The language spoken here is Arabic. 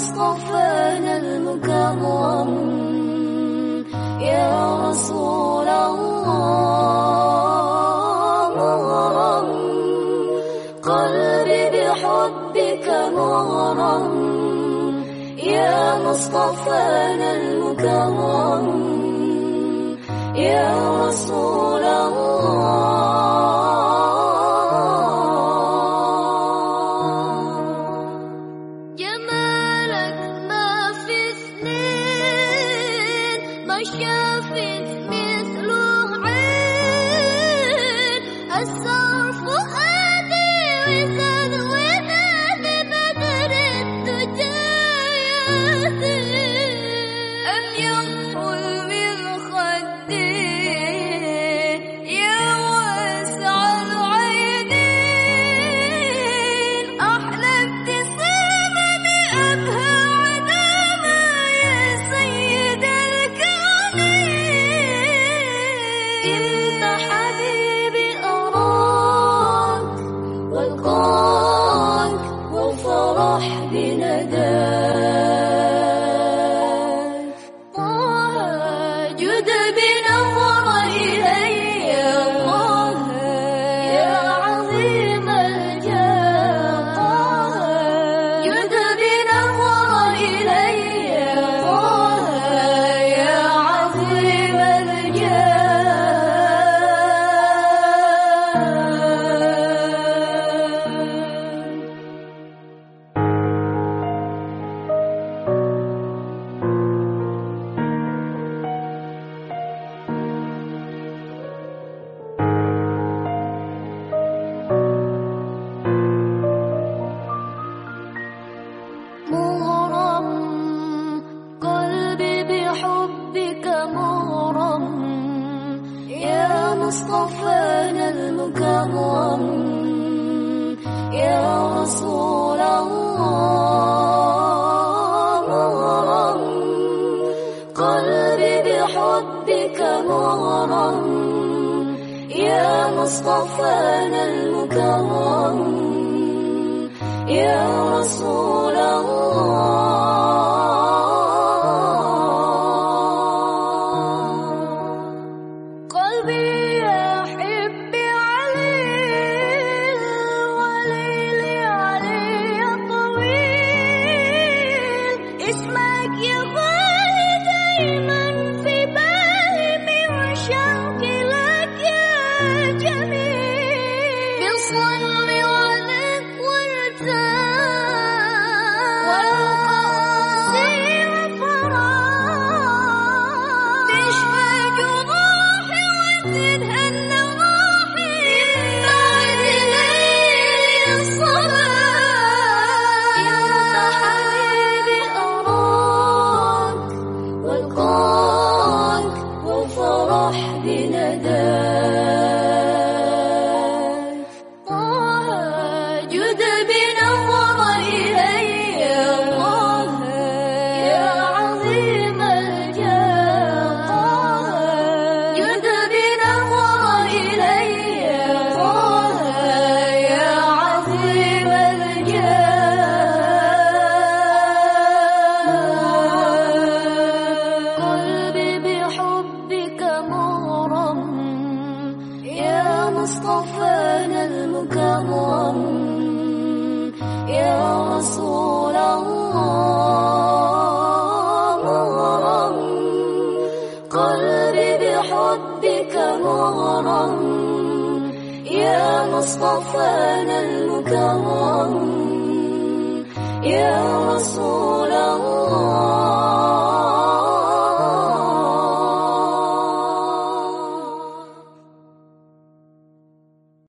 مصطفانا المكرم. يا رسول الله مغرم. قلبي بحبك مغرم. يا مصطفانا المكرم. يا رسول الله. حافظ مثل عين السرى وفرح وافرح بنداك مصطفانا المكرم يا رسول الله قلبي بحبك مغرم. يا مصطفانا المكرم يا رسول وحدي ندى ربك مغرم. يا مصطفانا المكرم يا رسول